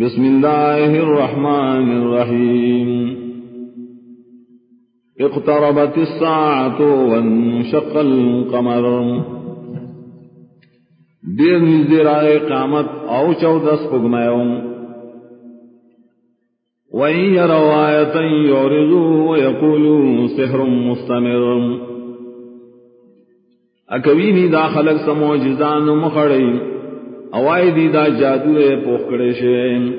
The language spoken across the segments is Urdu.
بسم الله الرحمن الرحيم. اقتربت الساعة وانشق القمر. دیر نزدیر آئے قامت او چودس پگمیوں وَإِن يَرَوْا آيَةً يُعْرِضُوا وَيَقُولُوا سِحْرٌ مُسْتَمِرٌ. اکوینی دا خلق سمو جزان اوائی دی دا جادو پوکڑے شیم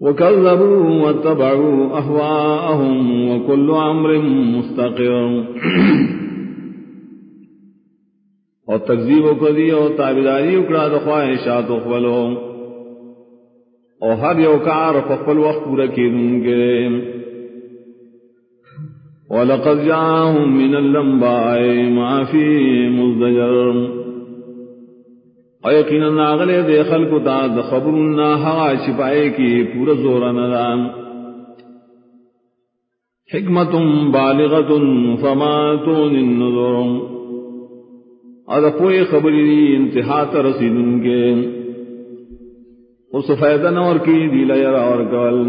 وکذبوا واتبعوا اهواءهم وكل امر مستقر۔ اور تکذیب و کدی اور تابیداری اکڑا تو خواہشات اخبلو اور ہر یوکار فقل وقت پورا کی دوں گے وَلَقَدْ جَاءَهُم مِّنَ اللَّمْبَاءِ مَا فِي مُزْدَجَرٍ۔ او یقینا ناغلے دے خلق تا د خبرنا ہا چھپائے کی پورا زور نظام حکمت بالغت فما تون النظر اور کوئی خبری دی انتہا ترسیدن کے اس فیدن اور کی دیل اور کل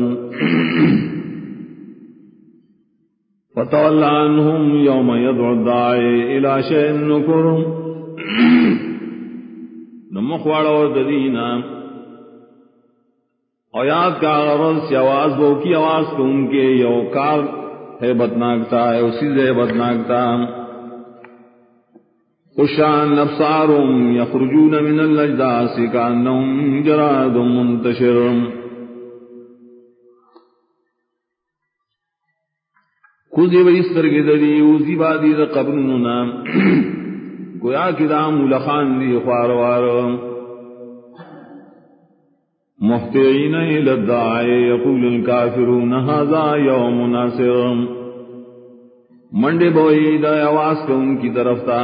فتول عنهم يوم يدعو الداعي الى شيء نكر نمخوڑو ددینا اور یاد کا غرض آواز وہ کی آواز کو ان کے یو کار ہے بدناک تھا اسی سے بدناک تھا خشان نفسارم یخرجون من الاجداس کانهم جراد منتشر. کھوزی وی سترگی دری اوزی بادی دا قبرننا گویا کی دا مولخان دی خواروار محتعین الدعائی یقول الكافرون هذا یوم ناصر. منڈے بوئی دا آواز کو ان کی طرف تھا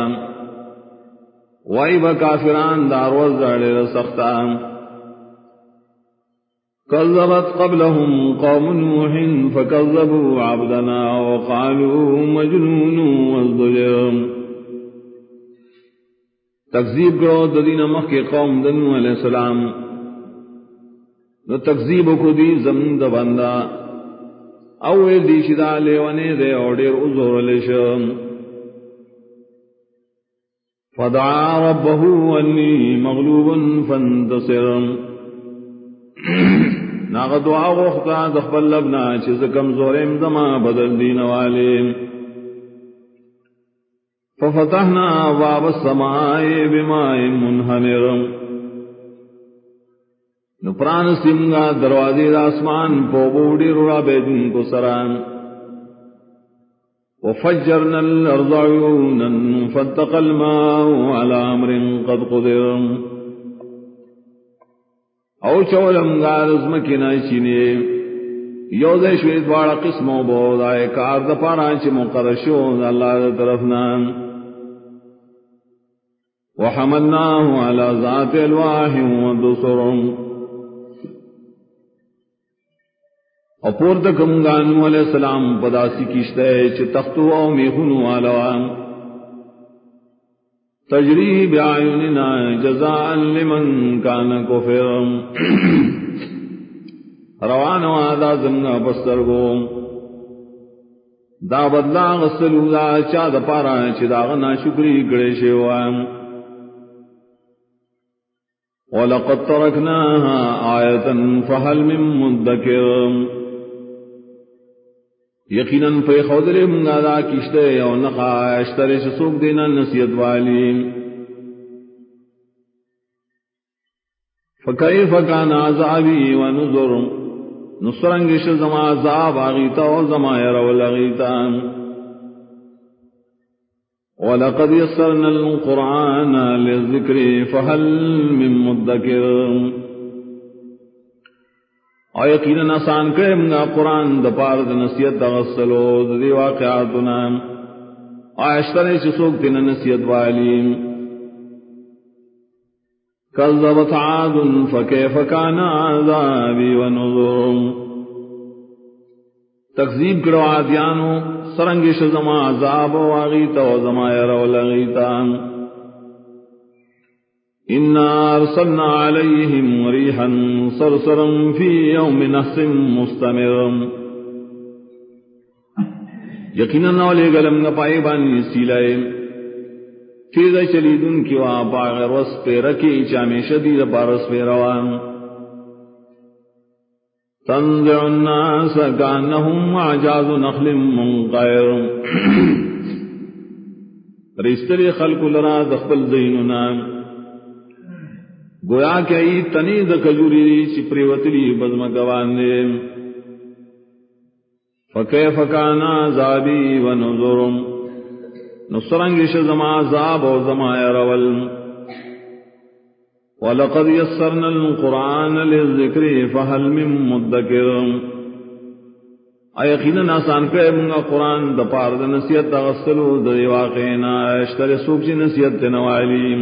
وائی با کافران داروز داڑے سختان كذبت قبلهم قوم نوح فكذبوا عبدنا وقالوا مجنون وازدجر تکذیب کرو ددین مخ کے قوم دنو علیہ السلام. نو تکذیب کو دی زمین دا بندہ اول دی شدا لیوانے دے اوڑیر ازور لیشم فدعا ربه انی مغلوب فانتصر. ناغ دعا غختا دخبل لبنا چیز کمزوریم زما بدل دین والیم. ففتحنا باب السماء بماء منهمر. نپران سمگا دروازی آسمان پو بوڑی رڑا بیدن کو سران. وفجرنا الأرض عيونا فاتق الماء على أمر قد قدر. او چولم غارز مکینا چینے. یو دے شوید بارا قسم و بود آئے کار دا پارا چی مقرر شو اللہ دا طرفنا وحملناه على ذات الواح ودسرم اور پور تکم گانو علیہ السلام پداسی کشتے چ تختو او میخنو آلوان تجری بعیوننا جزاء لمن کان کفر. روان و آدھا زنگا پسترگو دا بدلا غسلو دا چا دا پارا چی دا غنا شکری کڑے شیوان. وَلَقَدْ تَرَكْنَاهَا آيَةً فَهَلْ مِن مُدَّكِرٍ؟ یقیناً پہ خودرے منگا دا کشتے او نقا اشترے سوک دینا نصیت والی فکیف کان عذابی و نظر نصرنگش زما عذاب آغیتا و زما ولقد يسرنا القرآن للذكر، فهل من مدكر او یقینا آسان کرے منگا قرآن دا پار دا غسلو دی واقعاتنا آشتر چی سوک تینا نصیت والیم کذبت عاد، فکیف کان عذابی و نظر تکذیب کرو عادیانو سرنگش زما عذاب و آغیتا و زما یرو لغیتا. إنا أرسلنا عليهم ريحا صرصرا في يوم نحس مستمر یقینا نولے گلم نہ بانی سیلائے. فیض چلیدن کی وہاں پاغر وس پہ رکھی چامے شدید پارس پہ روان. تنزع الناس كأنهم عجاز نخل منقير رستری خلق لرا دخل زیننا گویا کہ ای تنی د کجوری چپری وتلی بزم گوان دے فکیف کان عذابی و نذرم نصرنگ شزما عذاب و زما رول وَلَقَدْ يَسَّرْنَا الْقُرْآنَ لِلذِّكْرِ، فَهَلْ مِن مدكر؟ ایقینا آسان کرے منگا قرآن د پار د نصیحت غسلو دا دی واقعینا اشتر سوک نصیحت نوالیم